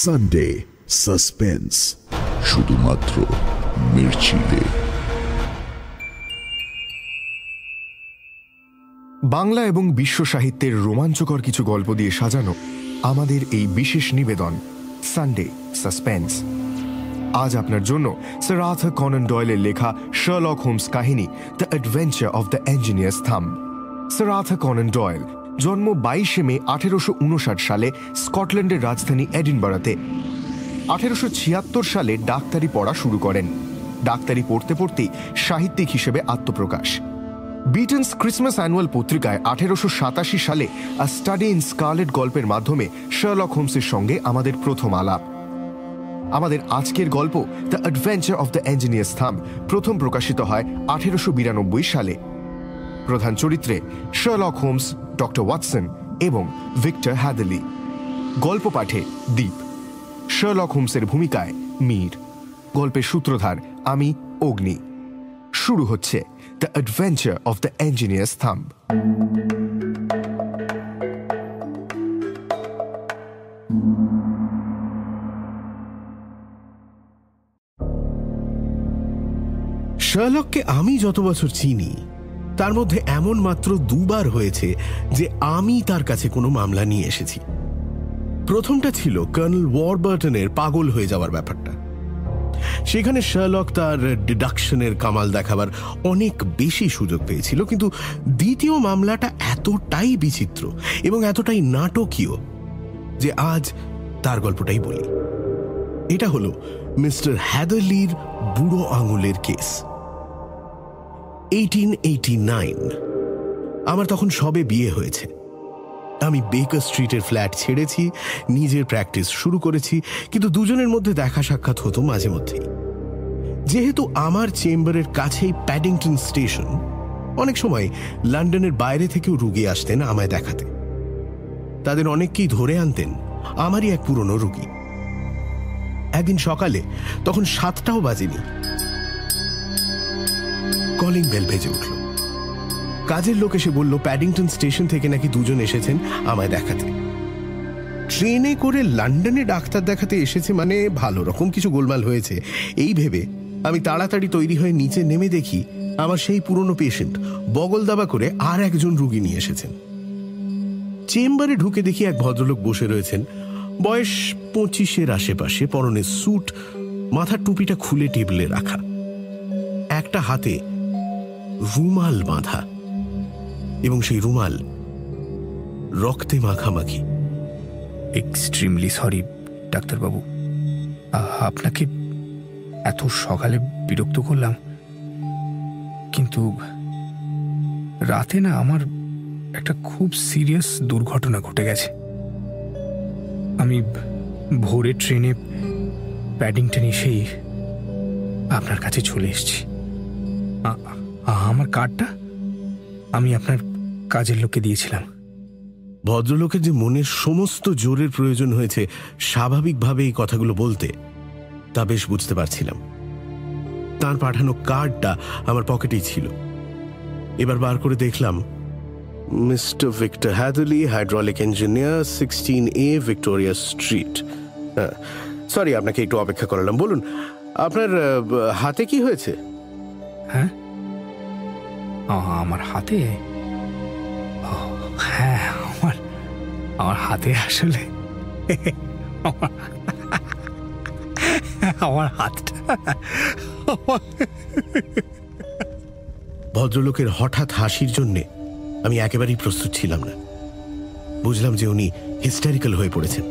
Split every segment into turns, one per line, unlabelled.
Sunday suspense শুধুমাত্র মির্চিলে।
বাংলা এবং বিশ্ব সাহিত্যের রোমাঞ্চকর কিছু গল্প দিয়ে সাজানো আমাদের এই বিশেষ নিবেদন সানডে সাসপেন্স আজ আপনার জন্য স্যার আর্থার কনন ডয়েলের লেখা শার্লক হোমস কাহিনী the adventure of the engineer's thumb sir Arthur Conan Doyle জন্ম বাইশে মে আঠেরোশো সালে স্কটল্যান্ডের রাজধানী এডিনবারাতে। আঠেরোশো সালে ডাক্তারি পড়া শুরু করেন। ডাক্তারি পড়তে পড়তেই সাহিত্যিক হিসেবে আত্মপ্রকাশ। বিটন্স ক্রিসমাস অ্যানুয়াল পত্রিকায় আঠেরোশো সাতাশি সালে আ স্টাডি ইন স্কারলেট গল্পের মাধ্যমে শার্লক হোমসের সঙ্গে আমাদের প্রথম আলাপ। আমাদের আজকের গল্প the adventure of the engineer's thumb প্রথম প্রকাশিত হয় আঠেরোশো বিরানব্বই সালে। প্রধান চরিত্রে শার্লক হোমস ডক্টর ওয়াটসন এবং ভিক্টর হ্যাদলি। গল্প পাঠে দ্বীপ শার্লক হোমসের ভূমিকায় মীর। গল্পের সূত্রধার আমি, অগ্নি। শুরু হচ্ছে the adventure of the engineer's thumb.
শার্লককে আমি যত বছর চিনি তার মধ্যে এমন মাত্র দুবার হয়েছে যে আমি তার কাছে কোনো মামলা নিয়ে এসেছি। প্রথমটা ছিল কর্নেল ওয়ারবার্টনের পাগল হয়ে যাওয়ার ব্যাপারটা। সেখানে শার্লক তার ডিডাকশনের কামাল দেখাবার অনেক বেশি সুযোগ পেয়েছিল, কিন্তু দ্বিতীয় মামলাটা এতটাই বিচিত্র এবং এতটাই নাটকীয় যে আজ তার গল্পটাই বলি। এটা হলো মিস্টার হ্যাদলির বুড়ো আঙুলের কেস। আমার তখন সবে বিয়ে হয়েছে। আমি বেকার স্ট্রিটের ফ্ল্যাট ছেড়েছি, নিজের প্র্যাকটিস শুরু করেছি, কিন্তু দুজনের মধ্যে দেখা সাক্ষাৎ হতো মাঝে মধ্যেই। যেহেতু আমার চেম্বারের কাছেই প্যাডিংটন স্টেশন অনেক সময় লন্ডনের বাইরে থেকেও রুগী আসতেন আমায় দেখাতে। তাদের অনেককেই ধরে আনতেন, আমারই এক পুরনো রুগী। একদিন সকালে, তখন সাতটাও বাজেনি কলিং বেল ভেজে উঠল। কাজের লোক এসে বলল, প্যাডিংটন স্টেশন থেকে নাকি দুজন এসেছেন আমায় দেখাতে। ট্রেনে করে লন্ডনে ডাক্তার দেখাতে এসেছে মানে ভালো রকম কিছু গোলমাল হয়েছে। এই ভেবে আমি তাড়াতাড়ি তৈরি হয়ে নিচে নেমে দেখি আমার সেই পুরনো পেশেন্ট বগল দাবা করে আর একজন রুগী নিয়ে এসেছেন। চেম্বারে ঢুকে দেখি এক ভদ্রলোক বসে রয়েছেন। বয়স পঁচিশের আশেপাশে পরনের স্যুট মাথার টুপিটা খুলে টেবিলে রাখা। একটা হাতে রুমাল বাঁধা এবং সেই রুমাল রক্তে মাখামাখি।
এক্সট্রিমলি সরি ডাক্তারবাবু। আপনাকে এত সকালে বিরক্ত করলাম। কিন্তু রাতে না আমার একটা খুব সিরিয়াস দুর্ঘটনা ঘটে গেছে। আমি ভোরে ট্রেনে প্যাডিংটন এসেই আপনার কাছে চলে এসেছি। আমার কার্ডটা? আমি আপনার কাজের লোককে দিয়েছিলাম।
ভদ্রলোকের যে মনের সমস্ত জোরের প্রয়োজন হয়েছে স্বাভাবিকভাবে এই কথাগুলো বলতে তা বেশ বুঝতে পারছিলাম। তার পাঠানো কার্ডটা আমার পকেটেই ছিল। এবার বার করে দেখলাম mister Victor Hatherley hydraulic engineer sixteen A Victoria street. Sorry আপনাকে একটু অপেক্ষা করালাম। বলুন আপনার হাতে কি হয়েছে?
হ্যাঁ? আমার হাতে? হ্যাঁ আমার আমার হাতে আসলে। আমার হাতটা।
ভদ্রলোকের হঠাৎ হাসির জন্যে আমি একেবারেই প্রস্তুত ছিলাম না। বুঝলাম যে উনি হিস্টারিক্যাল হয়ে পড়েছেন।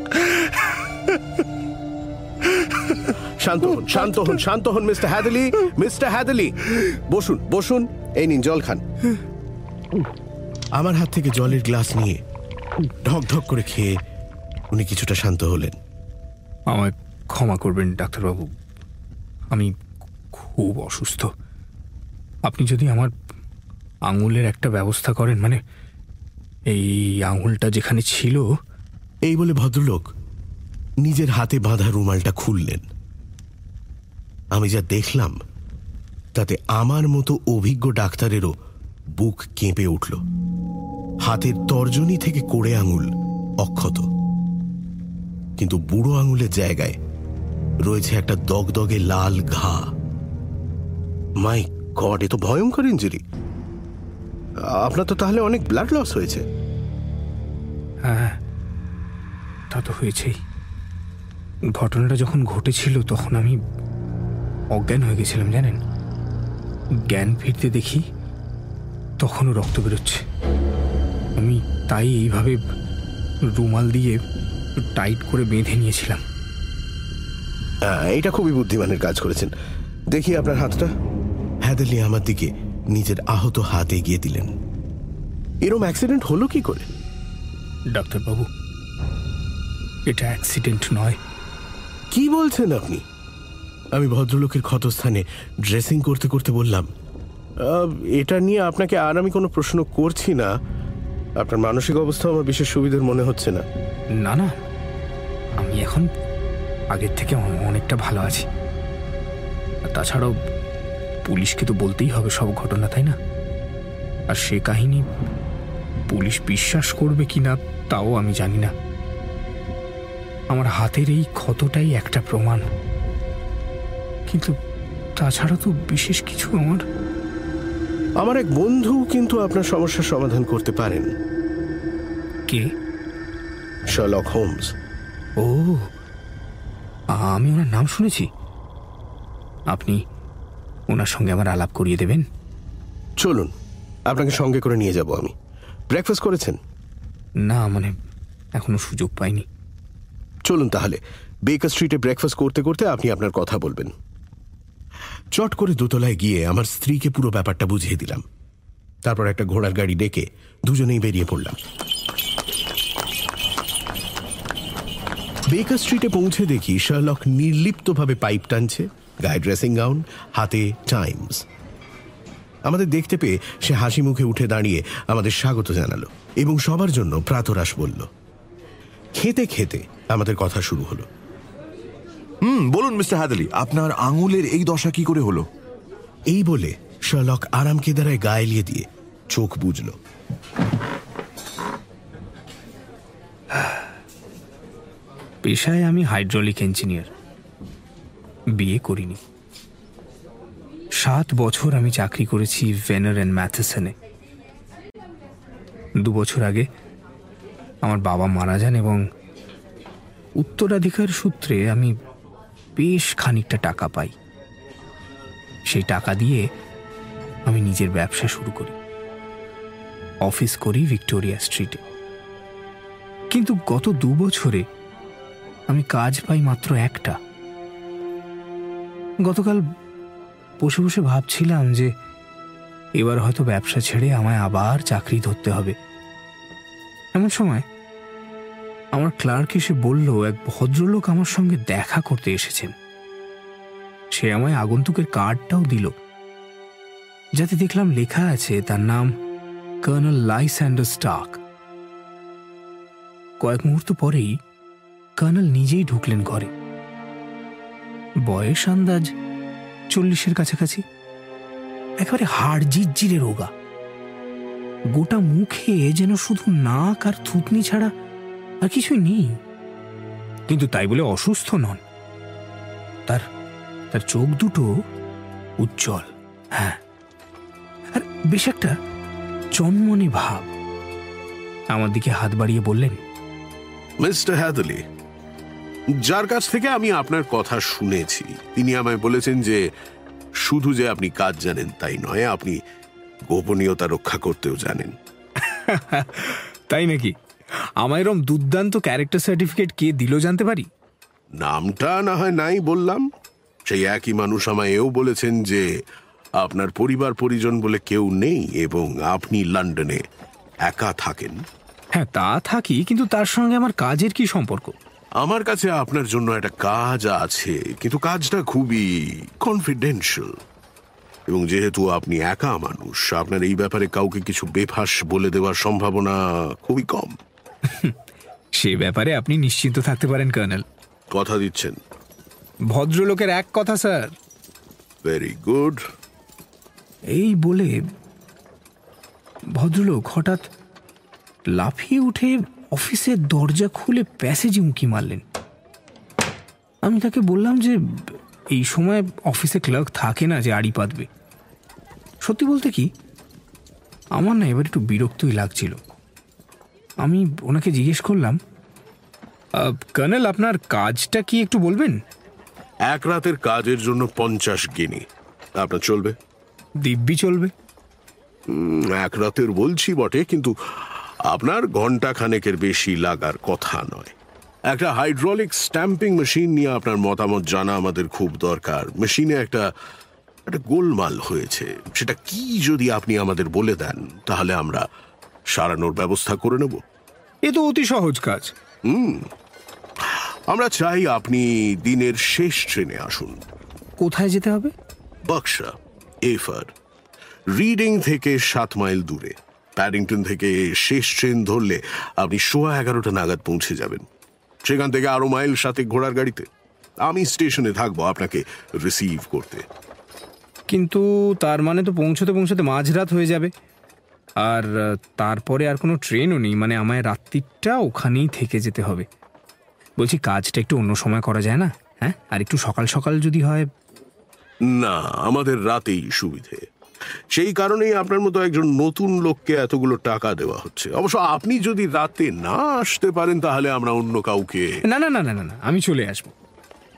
শান্ত হন শান্ত হন শান্ত হন মিস্টার হ্যাদলি মিস্টার হ্যাদলি। বসুন বসুন এই নিন জল খান। আমার হাত থেকে জলের গ্লাস নিয়ে ঢক ঢক করে খেয়ে উনি কিছুটা শান্ত হলেন।
আমায় ক্ষমা করবেন ডাক্তারবাবু। আমি খুব অসুস্থ। আপনি যদি আমার আঙুলের একটা ব্যবস্থা করেন মানে এই আঙুলটা যেখানে ছিল
এই বলে ভদ্রলোক নিজের হাতে বাঁধা রুমালটা খুললেন। আমি যা দেখলাম, তাতে আমার মতো অভিজ্ঞ ডাক্তারেরও বুক কেঁপে উঠল। হাতের তর্জনী থেকে কোড়ে আঙুল অক্ষত। কিন্তু বুড়ো আঙুলের জায়গায় রয়েছে একটা দগদগে লাল ঘা। মাই গড, এ তো ভয়ঙ্কর ইঞ্জুরি। আপনার তো তাহলে অনেক ব্লাড লস হয়েছে।
হ্যাঁ তা তো হয়েছেই। ঘটনাটা যখন ঘটেছিল, তখন আমি অজ্ঞান হয়ে গেছিলাম জানেন? জ্ঞান ফিরতে দেখি তখনও রক্ত বেরোচ্ছে। আমি তাই এইভাবে রুমাল দিয়ে টাইট করে বেঁধে নিয়েছিলাম।
হ্যাঁ, এটা খুবই বুদ্ধিমানের কাজ করেছেন। দেখি আপনার হাতটা। হ্যাদেলি আমার দিকে নিজের আহত হাত এগিয়ে দিলেন। এরম অ্যাক্সিডেন্ট হলো কি করে?
ডাক্তারবাবু এটা অ্যাক্সিডেন্ট নয়।
কি বলছেন আপনি? আমি ভদ্রলোকের ক্ষতস্থানে ড্রেসিং করতে করতে বললাম এটা নিয়ে আপনাকে আর আমি কোনো প্রশ্ন করছি না। আপনার মানসিক অবস্থা আমার বিশেষ সুবিধার মনে হচ্ছে না।
না না। আমি এখন আগের থেকে অনেকটা ভালো আছি। তাছাড়াও পুলিশকে তো বলতেই হবে সব ঘটনা, তাই না? আর সে কাহিনী পুলিশ বিশ্বাস করবে কি না, তাও আমি জানি না। আমার হাতের এই ক্ষতটাই একটা প্রমাণ। কিন্তু তাছাড়া তো বিশেষ কিছু আমার।
আমার এক বন্ধু কিন্তু আপনার সমস্যার সমাধান করতে পারেন।
কে?
শার্লক হোমস
ও আমি ওনার নাম শুনেছি। আপনি ওনার সঙ্গে আমার আলাপ করিয়ে দেবেন?
চলুন আপনাকে সঙ্গে করে নিয়ে যাব আমি। ব্রেকফাস্ট করেছেন?
না মানে এখনও সুযোগ পাইনি।
চলুন তাহলে বেকার স্ট্রিটে ব্রেকফাস্ট করতে করতে আপনি আপনার কথা বলবেন। চট করে দোতলায় গিয়ে আমার স্ত্রীকে পুরো ব্যাপারটা বুঝিয়ে দিলাম। তারপর একটা ঘোড়ার গাড়ি ডেকে দুজনেই বেরিয়ে পড়লাম। বেকার স্ট্রিটে পৌঁছে দেখি শার্লক নির্লিপ্তভাবে পাইপ টানছে গায়ে ড্রেসিং গাউন হাতে টাইমস আমাদের দেখতে পেয়ে সে হাসি মুখে উঠে দাঁড়িয়ে আমাদের স্বাগত জানালো এবং সবার জন্য প্রাতরাশ বলল, খেতে খেতে আমাদের কথা শুরু হলো।
হুম বলুন মিস্টার হ্যাদলি আপনার আঙুলের এই দশা কি করে হলো?
এই বলে শার্লক আরাম কেদারায় গায়ে এলিয়ে দিয়ে চোখ বুঝল
পেশায় আমি হাইড্রোলিক ইঞ্জিনিয়ার। বিয়ে করিনি। সাত বছর আমি চাকরি করেছি ভেনার অ্যান্ড ম্যাথেসনে। দু বছর আগে আমার বাবা মারা যান এবং উত্তরাধিকার সূত্রে আমি বেশ খানিকটা টাকা পাই। সেই টাকা দিয়ে আমি নিজের ব্যবসা শুরু করি। অফিস করি ভিক্টোরিয়া স্ট্রিটে। কিন্তু গত দু বছরে আমি কাজ পাই মাত্র একটা। গতকাল বসে বসে ভাবছিলাম যে এবার হয়তো ব্যবসা ছেড়ে আমায় আবার চাকরি ধরতে হবে। এমন সময় আমার ক্লার্ক এসে বলল, এক ভদ্রলোক আমার সঙ্গে দেখা করতে এসেছেন সে আমায় আগন্তুকের কার্ডটাও দিল। যাতে দেখলাম লেখা আছে, তার নাম কর্নেল লাইস্যান্ডার স্টার্ক। কয়েক মুহূর্ত পরেই কর্নেল নিজেই ঢুকলেন ঘরে। বয়স আন্দাজ চল্লিশের কাছাকাছি। একেবারে হাড় জিজ্জিরে রোগা। গোটা মুখে যেন শুধু নাক আর থুতনি ছাড়া আর কিছুই নেই। কিন্তু তাই বলে অসুস্থ নন। তার তার চোখ দুটো উজ্জ্বল হ্যাঁ। আর বেশ একটা চনমনে ভাব। আমার দিকে হাত বাড়িয়ে বললেন
মিস্টার হ্যাদলি যার কাছ থেকে আমি আপনার কথা শুনেছি তিনি আমায় বলেছেন যে শুধু যে আপনি কাজ জানেন তাই নয় আপনি গোপনীয়তা রক্ষা করতেও জানেন।
তাই নাকি? আমায় এরম দুর্দান্ত ক্যারেক্টার সার্টিফিকেট কে দিল জানতে পারি?
নামটা না হয় নাই বললাম। সেই একই মানুষ আমায় এও বলেছেন যে আপনার পরিবার পরিজন বলে কেউ নেই এবং আপনি লন্ডনে একা থাকেন।
হ্যাঁ তা থাকি কিন্তু তার সঙ্গে আমার কাজের কি সম্পর্ক?
আমার কাছে আপনার জন্য একটা কাজ আছে কিন্তু কাজটা খুবই কনফিডেন্সিয়াল এবং যেহেতু আপনি একা মানুষ আপনার এই ব্যাপারে কাউকে কিছু বেফাস বলে দেওয়ার সম্ভাবনা খুবই কম।
সে ব্যাপারে আপনি নিশ্চিন্ত থাকতে পারেন কর্নেল।
কথা দিচ্ছেন।
ভদ্রলোকের এক কথা স্যার।
ভেরি গুড
এই বলে ভদ্রলোক হঠাৎ লাফিয়ে উঠে অফিসের দরজা খুলে প্যাসেজে উঁকি মারলেন। আমি তাকে বললাম যে এই সময় অফিসে ক্লার্ক থাকে না যে আড়ি পাতবে। সত্যি বলতে কি আমার না এবার একটু বিরক্তই লাগছিল। আমি ওনাকে জিজ্ঞেস করলাম "আহ, কর্নেল আপনার কাজটা কি একটু বলবেন?
এক রাতের কাজের জন্য পঞ্চাশ গিনি। আপনার চলবে?
দিব্যি চলবে।
এক রাতের বলছি বটে কিন্তু আপনার ঘণ্টা খানেকের বেশি লাগার কথা নয়। একটা হাইড্রোলিক স্ট্যাম্পিং মেশিন নিয়ে আপনার মতামত জানা আমাদের খুব দরকার। মেশিনে একটা একটা গোলমাল হয়েছে। সেটা কি যদি আপনি আমাদের বলে দেন তাহলে আমরা সারানোর ব্যবস্থা করে নেব।
এ তো অতি সহজ কাজ। হুম।
আমরা চাই আপনি দিনের শেষ ট্রেনে আসুন।
কোথায় যেতে হবে?
বাক্সা এফার রিডিং থেকে সাত মাইল দূরে। প্যাডিংটন থেকে শেষ ট্রেন ধরলে আপনি সোয়া এগারোটা নাগাদ পৌঁছে যাবেন। সেখান থেকে আরও মাইল সাথে ঘোড়ার গাড়িতে। আমি স্টেশনে থাকব আপনাকে রিসিভ করতে।
কিন্তু তার মানে তো পৌঁছতে পৌঁছতে মাঝরাত হয়ে যাবে। আর তারপরে আর কোনো ট্রেনও নেই মানে আমায় রাত্রিটা ওখানেই থেকে যেতে হবে। বলছি কাজটা একটু অন্য সময় করা যায় না? হ্যাঁ? আর একটু সকাল সকাল যদি হয়?
না আমাদের রাতেই সুবিধে। সেই কারণেই আপনার মতো একজন নতুন লোককে এতগুলো টাকা দেওয়া হচ্ছে। অবশ্য আপনি যদি রাতে না আসতে পারেন তাহলে আমরা অন্য কাউকে
না না না না না না আমি চলে আসব।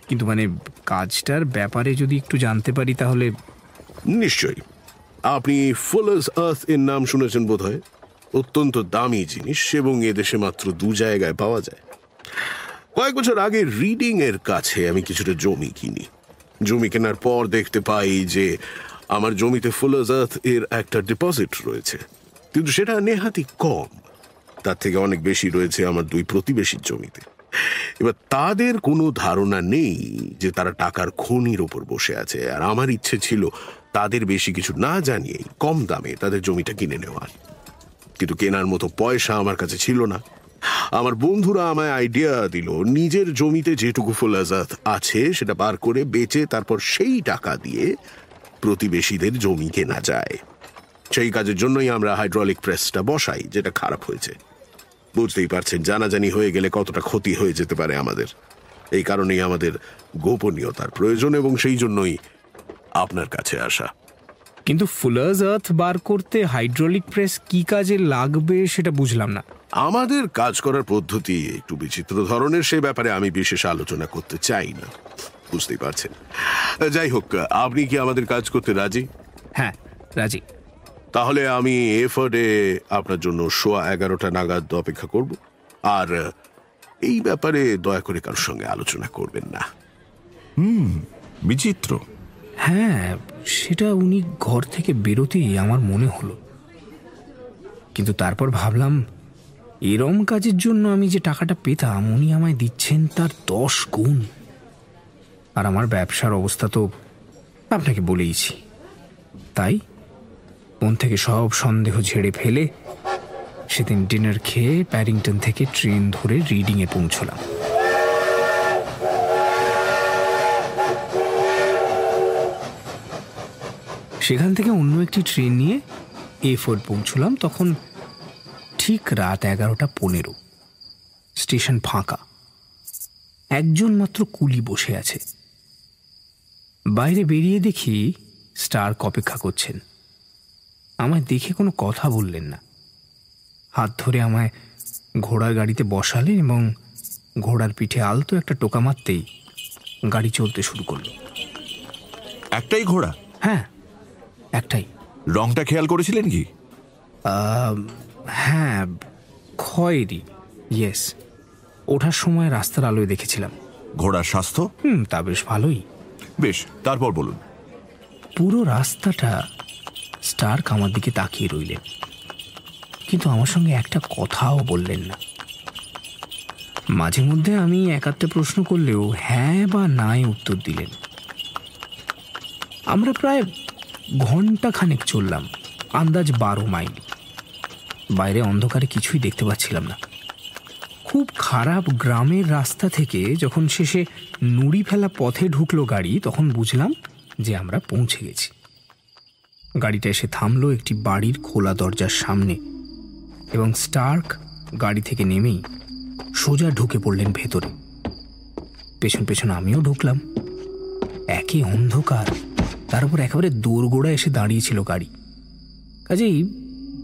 কিন্তু মানে কাজটার ব্যাপারে যদি একটু জানতে পারি তাহলে
নিশ্চয়ই। আপনি ফুলার্স আর্থ এর নাম শুনেছেন বোধ হয় অত্যন্ত দামি জিনিস এবং এদেশে মাত্র দু জায়গায় পাওয়া যায়। কয়েক বছর আগে রিডিং এর কাছে আমি কিছুটা জমি কিনি। জমি কেনার পর দেখতে পাই যে আমার জমিতে ফুলার্স আর্থ এর একটা ডিপোজিট রয়েছে। কিন্তু সেটা নেহাতি কম। তার থেকে অনেক বেশি রয়েছে আমার দুই প্রতিবেশীর জমিতে। এবার তাদের কোনো ধারণা নেই যে তারা টাকার খনির ওপর বসে আছে। আর আমার ইচ্ছে ছিল তাদের বেশি কিছু না জানিয়েই কম দামে তাদের জমিটা কিনে নেওয়ার। কিন্তু কেনার মতো পয়সা আমার কাছে ছিল না। আমার বন্ধুরা আমায় আইডিয়া দিল, নিজের জমিতে যেটুকু ফুলাজাত আছে সেটা বার করে বেচে তারপর সেই টাকা দিয়ে প্রতিবেশীদের জমি কেনা যায়। সেই কাজের জন্যই আমরা হাইড্রলিক প্রেসটা বসাই, যেটা খারাপ হয়েছে। বুঝতেই পারছেন, জানাজানি হয়ে গেলে কতটা ক্ষতি হয়ে যেতে পারে আমাদের। এই কারণেই আমাদের গোপনীয়তার প্রয়োজন এবং সেই জন্যই আপনার কাছে আসা।
কিন্তু ফুলার্স আর্থ বার করতে হাইড্রোলিক প্রেস কি কাজে লাগবে সেটা বুঝলাম না।
আমাদের কাজ করার পদ্ধতি একটু বিচিত্র ধরনের সে ব্যাপারে আমি বিশেষ আলোচনা করতে চাই না বুঝতেই পারছেন। যাই হোক আপনি কি আমাদের কাজ করতে রাজি?
হ্যাঁ রাজি।
তাহলে আমি এফার্ডে আপনার জন্য সোয়া এগারোটা নাগাদ অপেক্ষা করব। আর এই ব্যাপারে দয়া করে কারোর সঙ্গে আলোচনা করবেন না।
হুম বিচিত্র।
হ্যাঁ সেটা উনি ঘর থেকে বেরোতেই আমার মনে হলো। কিন্তু তারপর ভাবলাম, এরম কাজের জন্য আমি যে টাকাটা পেতাম, উনি আমায় দিচ্ছেন তার দশ গুণ। আর আমার ব্যবসার অবস্থা তো আপনাকে বলেইছি। তাই মন থেকে সব সন্দেহ ঝেড়ে ফেলে সেদিন ডিনার খেয়ে প্যারিংটন থেকে ট্রেন ধরে রিডিংয়ে পৌঁছলাম। সেখান থেকে অন্য একটি ট্রেন নিয়ে এ ফোর পৌঁছলাম তখন ঠিক রাত এগারোটা পনেরো। স্টেশন ফাঁকা। একজন মাত্র কুলি বসে আছে। বাইরে বেরিয়ে দেখি স্টার্ক অপেক্ষা করছেন। আমায় দেখে কোনো কথা বললেন না। হাত ধরে আমায় ঘোড়ার গাড়িতে বসালেন এবং ঘোড়ার পিঠে আলতো একটা টোকা মারতেই গাড়ি চলতে শুরু করল।
একটাই ঘোড়া?
হ্যাঁ। একটাই।
রংটা খেয়াল করেছিলেন কি?
হ্যাঁ খয়েরি ইয়েস ওঠার সময় রাস্তার আলোয় দেখেছিলাম।
ঘোড়ার স্বাস্থ্য?
হুম তা বেশ ভালোই।
বেশ তারপর বলুন।
পুরো রাস্তাটা স্টার্ক আমার দিকে তাকিয়ে রইলেন। কিন্তু আমার সঙ্গে একটা কথাও বললেন না। মাঝে মধ্যে আমি একাত্তে প্রশ্ন করলেও হ্যাঁ বা নাই উত্তর দিলেন। আমরা প্রায় ঘণ্টা খানেক চললাম, আন্দাজ বারো মাইল। বাইরে অন্ধকারে কিছুই দেখতে পাচ্ছিলাম না। খুব খারাপ গ্রামের রাস্তা থেকে যখন শেষে নুড়ি ফেলা পথে ঢুকলো গাড়ি, তখন বুঝলাম যে আমরা পৌঁছে গেছি। গাড়িটা এসে থামলো একটি বাড়ির খোলা দরজার সামনে এবং স্টার্ক গাড়ি থেকে নেমেই সোজা ঢুকে পড়লেন ভেতরে। পেছন পেছন আমিও ঢুকলাম। একই অন্ধকার। তার উপর একেবারে দোরগোড়া এসে দাঁড়িয়েছিল গাড়ি। কাজেই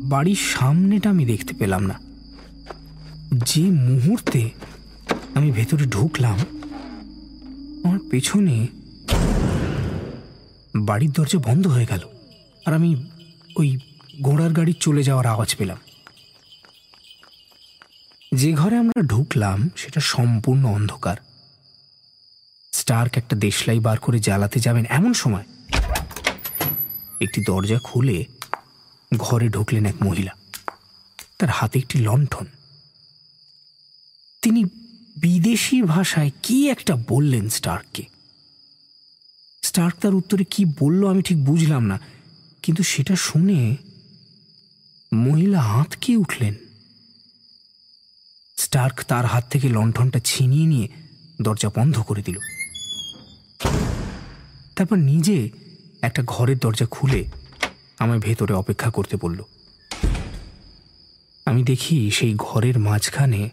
বাড়ির সামনেটা আমি দেখতে পেলাম না। যে মুহূর্তে আমি ভেতরে ঢুকলাম, আমার পেছনে বাড়ির দরজা বন্ধ হয়ে গেল আর আমি ওই ঘোড়ার গাড়ি চলে যাওয়ার আওয়াজ পেলাম। যে ঘরে আমরা ঢুকলাম, সেটা সম্পূর্ণ অন্ধকার। স্টার্ক একটা দেশলাই বার করে জ্বালাতে যাবেন এমন সময় একটি দরজা খুলে ঘরে ঢুকলেন এক মহিলা। তার হাতে একটি লণ্ঠন। তিনি বিদেশি ভাষায় কি একটা বললেন স্টার্ককে? স্টার্ক তার উত্তরে কি বলল আমি ঠিক বুঝলাম না, কিন্তু সেটা শুনে মহিলা আঁতকে উঠলেন। স্টার্ক তার হাত থেকে লণ্ঠনটা ছিনিয়ে নিয়ে দরজা বন্ধ করে দিল। তারপর নিজে একটা ঘরের দরজা খুলে আমায় ভেতরে অপেক্ষা করতে বলল। আমি দেখি সেই ঘরের মাঝখানে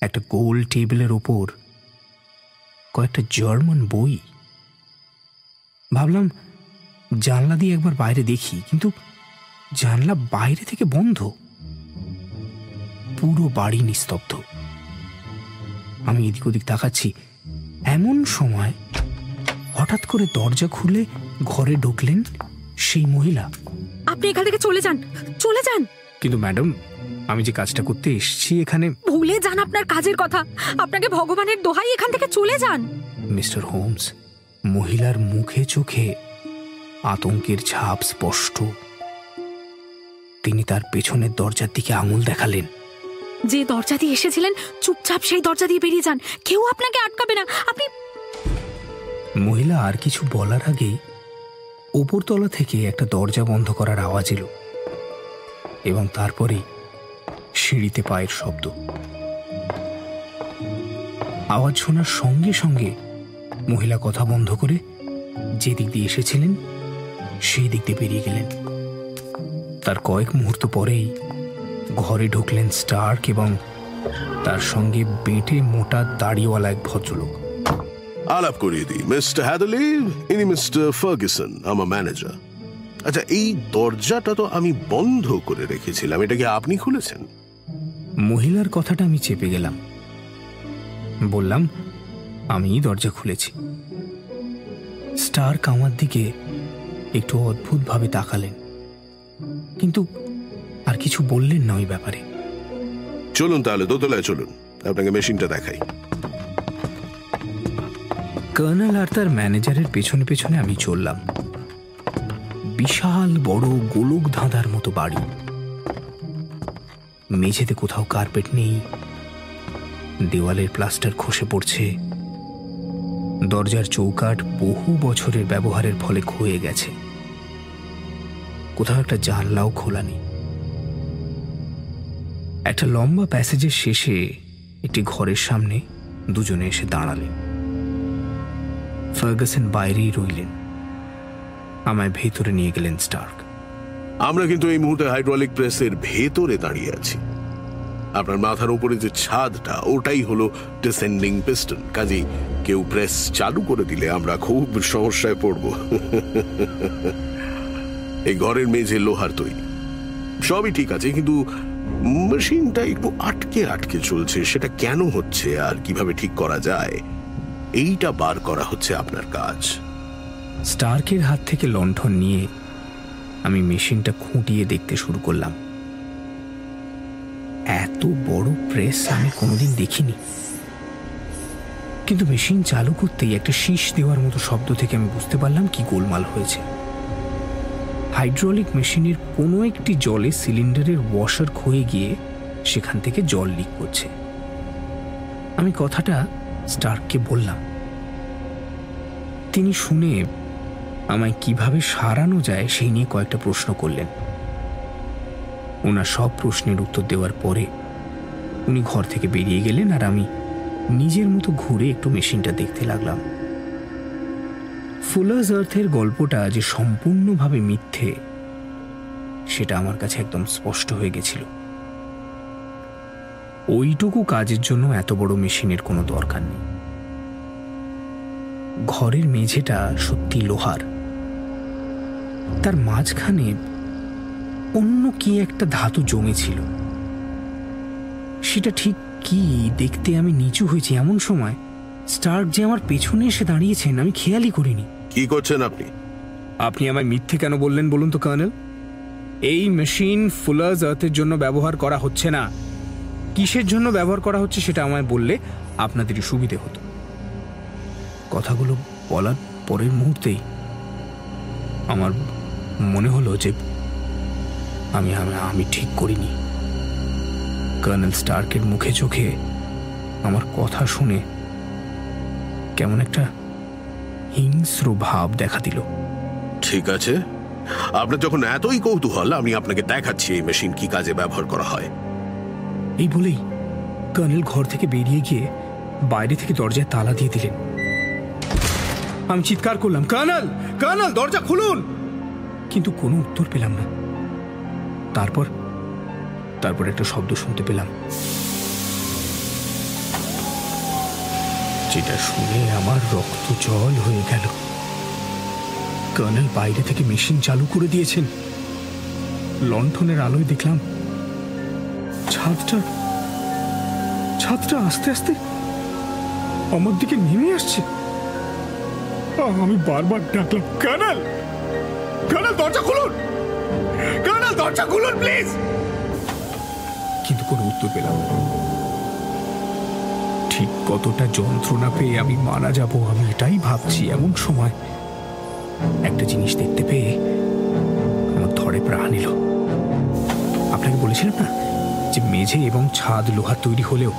একটা গোল টেবিলের ওপর কয়েকটা জার্মান বই। ভাবলাম, জানলা দিয়ে একবার বাইরে দেখি, কিন্তু জানলা বাইরে থেকে বন্ধ। পুরো বাড়ি নিস্তব্ধ। আমি এদিক ওদিক তাকাচ্ছি। এমন সময় হঠাৎ করে দরজা খুলে ঘরে ঢুকলেন সেই মহিলা।
আপনি এখান থেকে চলে যান চলে যান।
কিন্তু ম্যাডাম আমি যে কাজটা করতে এসেছি এখানে
ভুলে যান আপনার কাজের কথা। আপনাকে ভগবানের দোহাই এখান থেকে চলে যান।
মিস্টার হোমস মহিলার মুখে চোখে আতঙ্কের ছাপ স্পষ্ট। তিনি তার পেছনের দরজার দিকে আঙুল দেখালেন।
যে দরজা দিয়ে এসেছিলেন চুপচাপ সেই দরজা দিয়ে বেরিয়ে যান। কেউ আপনাকে আটকাবে না। আপনি
মহিলা আর কিছু বলার আগেই উপরতলা থেকে একটা দরজা বন্ধ করার আওয়াজ এলো এবং তারপরেই সিঁড়িতে পায়ের শব্দ। আওয়াজ শোনার সঙ্গে সঙ্গে মহিলা কথা বন্ধ করে যে দিক দিয়ে এসেছিলেন, সেই দিক দিয়ে বেরিয়ে গেলেন। তার কয়েক মুহূর্ত পরেই ঘরে ঢুকলেন স্টার্ক এবং তার সঙ্গে বেটে মোটা দাড়িওয়ালা এক ভদ্রলোক।
আলাপ করিয়ে দিই। মিস্টার হ্যাদলি ইনি মিস্টার ফার্গুসন আমার ম্যানেজার। আচ্ছা এই দরজাটা তো আমি বন্ধ করে রেখেছিলাম এটা কি আপনি খুলেছেন?
মহিলার কথাটা আমি চেপে গেলাম। বললাম আমি দরজা খুলেছি। স্টার কামার দিকে একটু অদ্ভুতভাবে তাকালেন। কিন্তু আর কিছু বললেন না ওই ব্যাপারে।
চলুন তাহলে দোতলায় চলুন। আপনাকে মেশিনটা দেখাই।
কর্নেল আর তার ম্যানেজারের পেছনে পেছনে আমি চললাম। বিশাল বড় গোলক ধাঁধার মতো বাড়ি। মেঝেতে কোথাও কার্পেট নেই। দেওয়ালের প্লাস্টার খসে পড়ছে। দরজার চৌকাঠ বহু বছরের ব্যবহারের ফলে ক্ষয়ে গেছে। কোথাও একটা জানলাও খোলা নেই। একটা লম্বা প্যাসেজের শেষে একটি ঘরের সামনে দুজনে এসে দাঁড়ালেন। ফার্গাসন বাইরেই রইলেন। আমায় ভেতরে নিয়ে গেলেন স্টার্ক।
আমরা কিন্তু এই মুহূর্তে হাইড্রোলিক প্রেসের ভেতরে দাঁড়িয়ে আছি। আপনার মাথার উপরে যে ছাদটা, ওটাই হলো ডিসেন্ডিং পিস্টন কাজেই কেউ প্রেস চালু করে দিলে আমরা খুব সমস্যায় পড়ব। এই ঘরের মেঝে লোহার তৈরি। সবই ঠিক আছে, কিন্তু মেশিনটা একটু আটকে আটকে চলছে। সেটা কেন হচ্ছে আর কীভাবে ঠিক করা যায়? এইটা বার করা হচ্ছে আপনার কাজ।
স্টার্কের হাত থেকে লণ্ঠন নিয়ে আমি মেশিনটা খুঁটিয়ে দেখতে শুরু করলাম। এত বড় প্রেস আমি কোনোদিন দেখিনি। কিন্তু মেশিন চালু করতেই একটা শীষ দেওয়ার মতো শব্দ থেকে আমি বুঝতে পারলাম কি গোলমাল হয়েছে। হাইড্রোলিক মেশিনের কোনো একটি জলে সিলিন্ডারের ওয়াশার ক্ষয়ে গিয়ে সেখান থেকে জল লিক করছে। আমি কথাটা স্টার্ককে বললাম, তিনি শুনে আমায় কীভাবে সারানো যায় সেই নিয়ে কয়েকটা প্রশ্ন করলেন। ওনার সব প্রশ্নের উত্তর দেওয়ার পরে উনি ঘর থেকে বেরিয়ে গেলেন আর আমি নিজের মতো ঘুরে একটু মেশিনটা দেখতে লাগলাম। ফুলার্স আর্থের গল্পটা যে সম্পূর্ণভাবে মিথ্যে, সেটা আমার কাছে একদম স্পষ্ট হয়ে গেছিল। ওইটুকু কাজের জন্য এত বড় মেশিনের কোনো দরকার নেই। ঘরের মেঝেটা সত্যি লোহার। তার মাঝখানে অন্য কি একটা ধাতু জমেছিল? সেটা ঠিক কি? দেখতে আমি নিচু হয়েছি এমন সময়। স্টার্ক যে আমার পেছনে এসে দাঁড়িয়েছেন আমি খেয়ালই করিনি।
কি করছেন আপনি?
আপনি আমায় মিথ্যে কেন বললেন বলুন তো কর্নেল? এই মেশিন ফুলার্স আর্থের জন্য ব্যবহার করা হচ্ছে না। কিসের জন্য ব্যবহার করা হচ্ছে সেটা আমায় বললে আপনাদেরই সুবিধে হতো। কথাগুলো বলার পরের মুহূর্তেই আমার মনে হলো যে আমি, আমি- ঠিক করিনি। কর্নেল স্টার্কের মুখে চোখে আমার কথা শুনে কেমন একটা হিংস্র ভাব দেখা দিল।
ঠিক আছে। আপনার যখন এতই কৌতূহল, আমি আপনাকে দেখাচ্ছি এই মেশিন কি কাজে ব্যবহার করা হয়।
এই বলেই কর্নেল ঘর থেকে বেরিয়ে গিয়ে বাইরে থেকে দরজায় তালা দিয়ে দিলেন। আমি চিৎকার করলাম, কর্নেল কর্নেল, দরজা খুলুন! কিন্তু কোনো উত্তর পেলাম না। তারপর তারপর একটা শব্দ শুনতে পেলাম। যেটা শুনে আমার রক্ত জল হয়ে গেল। কর্নেল বাইরে থেকে মেশিন চালু করে দিয়েছেন। লণ্ঠনের আলোয় দেখলাম ছাদটা ছাদটা আস্তে আস্তে আমার দিকে নেমে আসছে। আমি বারবার ডাকলাম, কানাল কানাল, দরজা খুলুন, কানাল, দরজা খুলুন, প্লিজ! কিন্তু কোনো উত্তর পেলাম ঠিক কতটা যন্ত্রণা পেয়ে আমি মারা যাব, আমি এটাই ভাবছি এমন সময়। একটা জিনিস দেখতে পেয়ে আমার ধরে প্রাণ এলো। আপনাকে বলেছিলাম না? মেঝে এবং ছাদ লোহা তৈরি হলেও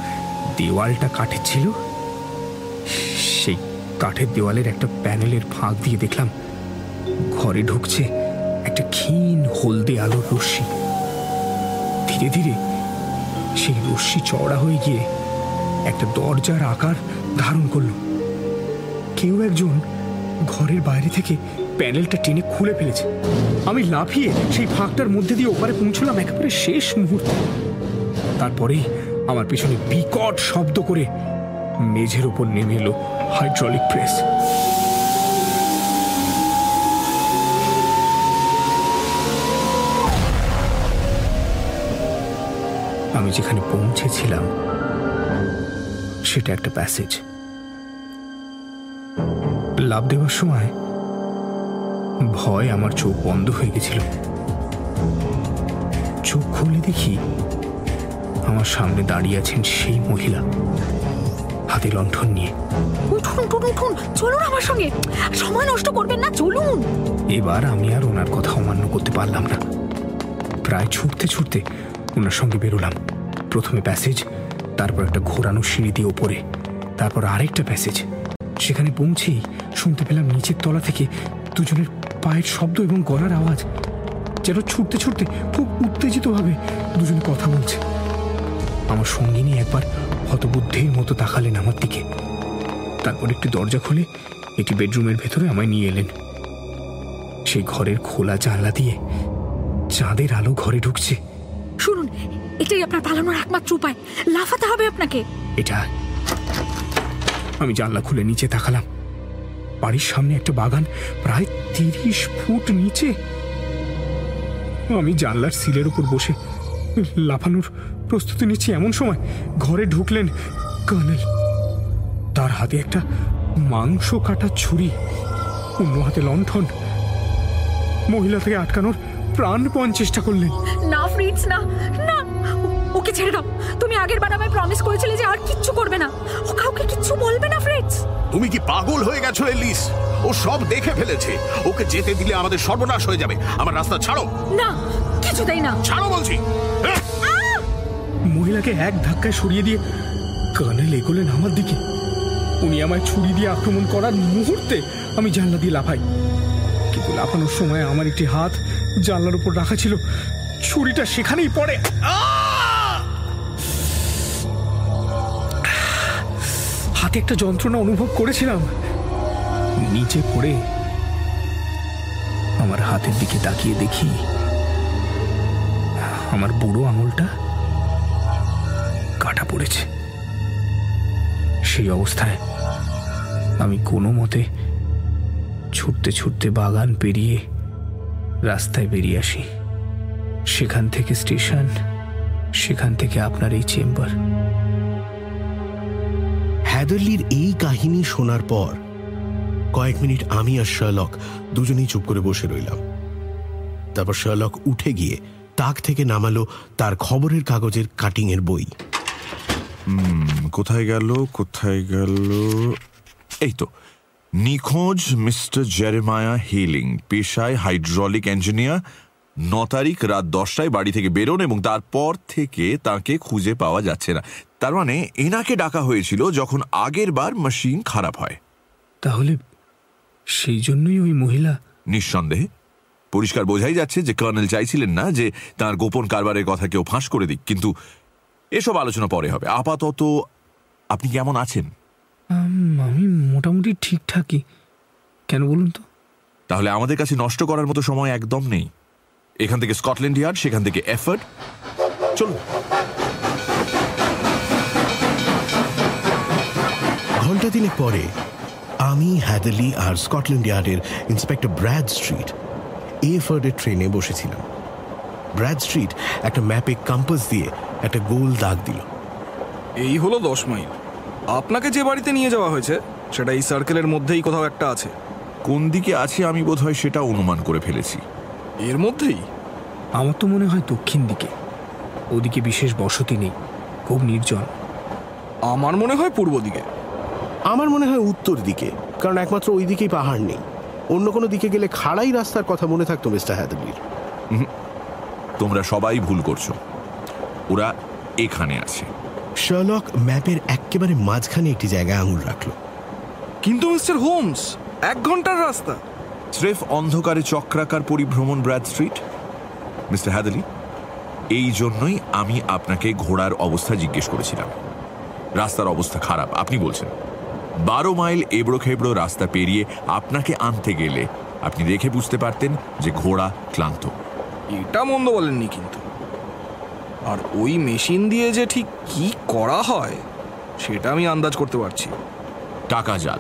দেওয়ালটা কাঠের ছিল? সেই কাঠের দেওয়ালের একটা প্যানেলের ফাঁক দিয়ে দেখলাম ঘরে ঢুকছে একটা ক্ষীণ হলদে আলোর রশ্মি। ধীরে ধীরে সেই রশ্মি চওড়া হয়ে গিয়ে একটা দরজার আকার ধারণ করল। কেউ একজন ঘরের বাইরে থেকে প্যানেলটা টেনে খুলে ফেলেছে। আমি লাফিয়ে সেই ফাঁকটার মধ্যে দিয়ে ওপারে পৌঁছলাম একেবারে শেষ মুহূর্তে। তারপরেই আমার পেছনে বিকট শব্দ করে মেঝের উপর নেমে এলো হাইড্রলিক প্রেস আমি যেখানে পৌঁছেছিলাম, সেটা একটা প্যাসেজ লাভ দেওয়ার সময় ভয় আমার চোখ বন্ধ হয়ে গেছিল। চোখ খুলে দেখি আমার সামনে দাঁড়িয়ে আছেন সেই মহিলা। হাতে লণ্ঠন নিয়ে।
উঠুন উঠুন উঠুন চলুন আমার সঙ্গে। সময় নষ্ট করবেন না চলুন।
এবার আমি আর ওনার কথা অমান্য করতে পারলাম না। প্রায় ছুটতে ছুটতে ওনার সঙ্গে বেরোলাম। প্রথমে প্যাসেজ তারপর একটা ঘোরানো সিঁড়ি দিয়ে ওপরে তারপর আরেকটা প্যাসেজ। সেখানে পৌঁছেই শুনতে পেলাম নিচের তলা থেকে দুজনের পায়ের শব্দ এবং গলার আওয়াজ। যেন ছুটতে ছুটতে খুব উত্তেজিতভাবে দুজনে কথা বলছে। আমার সঙ্গিনী একবার হতবুদ্ধির মতো তাকালেন আমার দিকে। তারপর একটি দরজা খুলে একটি বেডরুমের ভেতরে আমায় নিয়ে এলেন। সেই ঘরের খোলা জানলা দিয়ে চাঁদের আলো ঘরে ঢুকছে।
শুনুন এটাই আপনার পালানোর একমাত্র উপায়। লাফাতে হবে আপনাকে।
এটা আমি জানলা খুলে নিচে তাকালাম। বাড়ির সামনে একটা বাগান প্রায় তিরিশ ফুট নিচে। আমি জানলার সিলের উপর বসে লাফানোর প্রস্তুতি নিচ্ছি এমন সময় ঘরে ঢুকলেন কর্নেল। তার হাতে একটা মাংস কাটা ছুরি অন্য হাতে লণ্ঠন। মহিলা থেকে আটকানোর প্রাণপণ চেষ্টা করলেন।
না ফ্রিডস না না ওকে ছেড়ে দাও। তুমি আগের বার আমায় প্রমিস করেছিলে যে আর কিচ্ছু করবে না। ও কাউকে কিচ্ছু বলবে না ফ্রিডস
তুমি কি পাগল হয়ে গেছো এলিস? ও সব দেখে ফেলেছে। ওকে যেতে দিলে আমাদের সর্বনাশ হয়ে যাবে। আমার রাস্তা ছাড়ো।
না কিছুতেই না।
ছাড়ো বলছি?
মহিলাকে এক ধাক্কায় সরিয়ে দিয়ে কর্নেল এগোলেন আমার দিকে। উনি আমায় ছুরি দিয়ে আক্রমণ করার মুহূর্তে আমি জানলা দিয়ে লাফাই। কিন্তু লাফানোর সময় আমার একটি হাত জানলার উপর রাখা ছিল। ছুরিটা সেখানেই পড়ে। হাতে একটা যন্ত্রণা অনুভব করেছিলাম। নিচে পড়ে আমার হাতের দিকে তাকিয়ে দেখি আমার বুড়ো আঙুলটা কাটা পড়েছে। সেই অবস্থায় আমি কোনো মতে ছুটতে ছুটতে বাগান পেরিয়ে রাস্তায় বেরিয়ে আসি। সেখান থেকে স্টেশন, সেখান থেকে আপনার এই চেম্বার।
হ্যাদারলির এই কাহিনী শোনার পর কয়েক মিনিট আমি আর শার্লক দুজনেই চুপ করে বসে রইলাম। তারপর শার্লক উঠে গিয়ে তাক থেকে নামালো তার খবরের কাগজের কাটিং এর বই
কোথায় গেল কোথায় গেল? এই তো নিখোঁজ মিস্টার জেরেমায়া হিলিং পেশায় হাইড্রোলিক ইঞ্জিনিয়ার ন তারিখ রাত দশটায় বাড়ি থেকে বেরোন এবং তারপর থেকে তাকে খুঁজে পাওয়া যাচ্ছে না। তার মানে এনাকে ডাকা হয়েছিল যখন আগের বার মেশিন খারাপ হয়।
তাহলে সেই জন্যই ওই মহিলা
নিঃসন্দেহে। পরিষ্কার বোঝাই যাচ্ছে যে কর্নেল চাইছিলেন না যে তার গোপন কারবারের কথা কেউ ফাঁস করে দিক কিন্তু এসব আলোচনা পরে হবে। আপাতত আপনি কেমন আছেন?
আম, মোটামুটি ঠিকঠাকই। কেন বলুন তো?
তাহলে আমাদের কাছে নষ্ট করার মতো সময় একদম নেই। এখান থেকে স্কটল্যান্ড ইয়ার্ড সেখান থেকে এফার্ট। চলুন।
ঘণ্টা দিনের পরে আমি হ্যাদারলি আর স্কটল্যান্ড ইয়ার্ডের ইন্সপেক্টর ব্র্যাড স্ট্রিট এফার্ডের ট্রেনে বসেছিলাম। ব্র্যাড স্ট্রিট একটা ম্যাপে কম্পাস দিয়ে একটা গোল দাগ দিল।
এই হলো দশ মাইল। আপনাকে যে বাড়িতে নিয়ে যাওয়া হয়েছে সেটা এই সার্কেলের মধ্যেই কোথাও একটা আছে।
কোন দিকে আছে আমি বোধহয় সেটা অনুমান করে ফেলেছি।
এর মধ্যেই?
আমার তো মনে হয় দক্ষিণ দিকে। ওদিকে বিশেষ বসতি নেই খুব নির্জন।
আমার মনে হয় পূর্ব দিকে।
আমার মনে হয় উত্তর দিকে কারণ একমাত্র ওই দিকেই পাহাড় নেই। অন্য কোনো দিকে গেলে খাড়াই রাস্তার কথা মনে থাকতো মিস্টার হ্যাদারলির
তোমরা সবাই ভুল করছ। ওরা এখানে আছে।
শার্লক ম্যাপের একেবারে মাঝখানে একটি জায়গায় আঙুল রাখল।
কিন্তু মিস্টার হোমস এক ঘণ্টার রাস্তা।
স্রেফ অন্ধকারে চক্রাকার পরিভ্রমণ ব্র্যাড স্ট্রিট। মিস্টার হ্যাদলি এই জন্যই আমি আপনাকে ঘোড়ার অবস্থা জিজ্ঞেস করেছিলাম। রাস্তার অবস্থা খারাপ আপনি বলছেন। বারো মাইল এবড়ো খেবড়ো রাস্তা পেরিয়ে আপনাকে আনতে গেলে আপনি দেখে বুঝতে পারতেন যে ঘোড়া ক্লান্ত।
এটা মন্দ বলেননি কিন্তু। আর ওই মেশিন দিয়ে যে ঠিক কি করা হয় সেটা আমি আন্দাজ করতে পারছি।
টাকা জাল।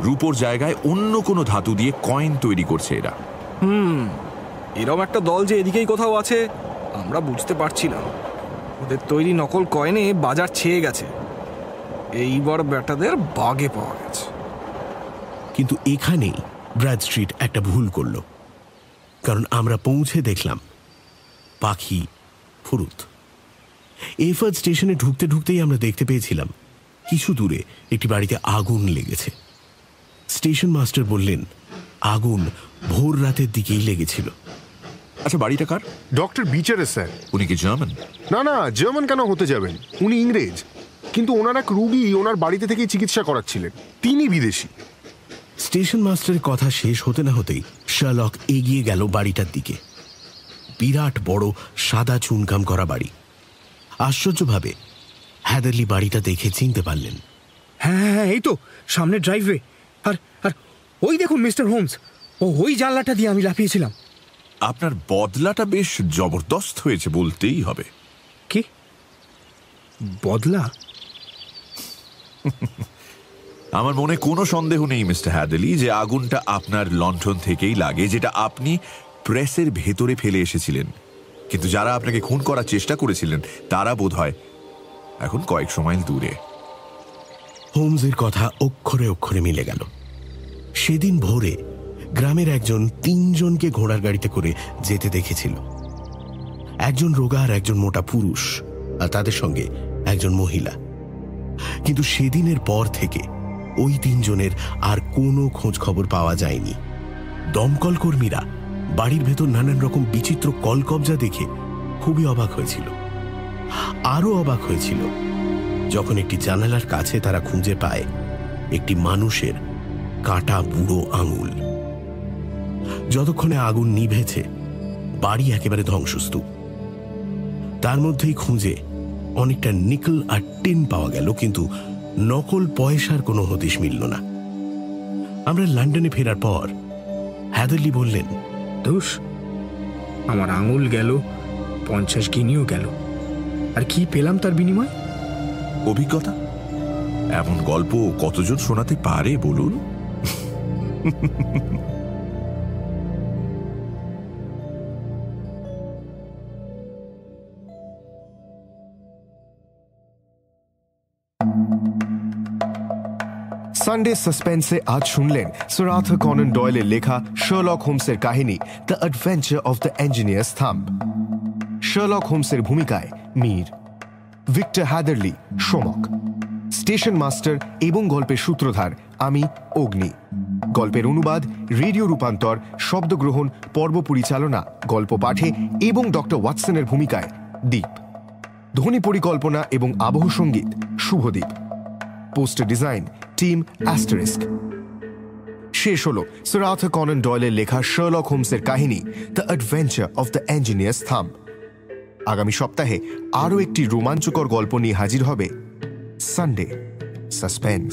রূপোর জায়গায় অন্য কোনো ধাতু দিয়ে কয়েন তৈরি করছে এরা।
হুম এরম একটা দল যে এদিকেই কোথাও আছে আমরা বুঝতে পারছিলাম ওদের তৈরি নকল কয়েনে বাজার ছেয়ে গেছে। এইবার ব্যাটাদের বাগে পাওয়া গেছে।
কিন্তু এখানেই ব্র্যাড স্ট্রিট একটা ভুল করল। কারণ আমরা পৌঁছে দেখলাম পাখি ফুরুত। এফার্ড স্টেশনে ঢুকতে ঢুকতেই আমরা দেখতে পেয়েছিলাম কিছু দূরে একটি বাড়িতে আগুন লেগেছে। স্টেশন মাস্টার বললেন আগুন ভোর রাতের দিকেই লেগেছিল।
আচ্ছা বাড়িটা কার?
ডক্টর বিচারে স্যার।
উনি কি জার্মান?
না না জার্মান কেন হতে যাবেন? উনি ইংরেজ। কিন্তু ওনার এক রুগী ওনার বাড়িতে থেকেই চিকিৎসা করাচ্ছিলেন। তিনি বিদেশি।
স্টেশন মাস্টারের কথা শেষ হতে না হতেই শার্লক এগিয়ে গেল বাড়িটার দিকে। বিরাট বড় সাদা চুনকাম করা বাড়ি। আশ্চর্যভাবে হ্যাদারলি বাড়িটা দেখে চিনতে পারলেন।
হ্যাঁ হ্যাঁ হ্যাঁ, এই তো সামনে ড্রাইভওয়ে আর আর ওই দেখুন মিস্টার হোমস ও ওই জানলাটা দিয়ে আমি লাফিয়েছিলাম।
আপনার বদলাটা বেশ জবরদস্ত হয়েছে বলতেই হবে।
কি? বদলা?
আমার মনে কোনো সন্দেহ নেই, মিস্টার হ্যাডেলি, যে আগুনটা আপনার লণ্ঠন থেকেই লাগে, যেটা আপনি প্রেসের ভেতরে ফেলে এসেছিলেন। কিন্তু যারা আপনাকে খুন করার চেষ্টা করেছিলেন, তারা বোধ হয় এখন কয়েকশো মাইল দূরে।
হোমসের কথা অক্ষরে অক্ষরে মিলে গেল। সেদিন ভোরে গ্রামের একজন তিনজনকে ঘোড়ার গাড়িতে করে যেতে দেখেছিল। একজন রোগা আর একজন মোটা পুরুষ, আর তাদের সঙ্গে একজন মহিলা। কিন্তু সেদিনের পর থেকে ওই তিনজনের আর কোনো খোঁজ খবর পাওয়া যায়নি। দমকল কর্মীরা বাড়ির ভেতর নানান রকম বিচিত্র কলকবজা দেখে খুবই অবাক হয়েছিল। আরও অবাক হয়েছিল যখন একটি জানালার কাছে তারা খুঁজে পায় একটি মানুষের কাটা বুড়ো আঙুল। যতক্ষণে আগুন নিভেছে, বাড়ি একেবারে ধ্বংসস্তূপ। তার মধ্যেই খুঁজে অনেকটা নিকল আর টিন পাওয়া গেল কিন্তু নকল পয়সার কোনো হদিশ মিলল না। আমরা লন্ডনে ফেরার পর হ্যাদারলি বললেন
দোষ আমার আঙুল গেল পঞ্চাশ গিনিও গেল। আর কি পেলাম তার বিনিময়?
অভিজ্ঞতা? এমন গল্প কতজন শোনাতে পারে বলুন?
সানডে সাসপেন্সে আজ শুনলেন স্যার আর্থার কনন ডয়েলের লেখা শার্লক হোমসের কাহিনী the adventure of the engineer thumb Sherlock হোমসের ভূমিকায় Mir. Victor Hatherley Somak. Station master এবং গল্পের সূত্রধার আমি, অগ্নি। গল্পের অনুবাদ, রেডিও রূপান্তর, শব্দগ্রহণ, পর্ব পরিচালনা, গল্প পাঠে এবং ডক্টর ওয়াটসনের ভূমিকায় দ্বীপ ধ্বনি পরিকল্পনা এবং আবহ সংগীত, Subhadeep. Poster design team asterisk শেষ হল স্যার আর্থার কনন ডয়েলের লেখা শার্লক হোমসের কাহিনী the adventure of the engineer's thumb আগামী সপ্তাহে আরও একটি রোমাঞ্চকর গল্প নিয়ে হাজির হবে সানডে সাসপেন্স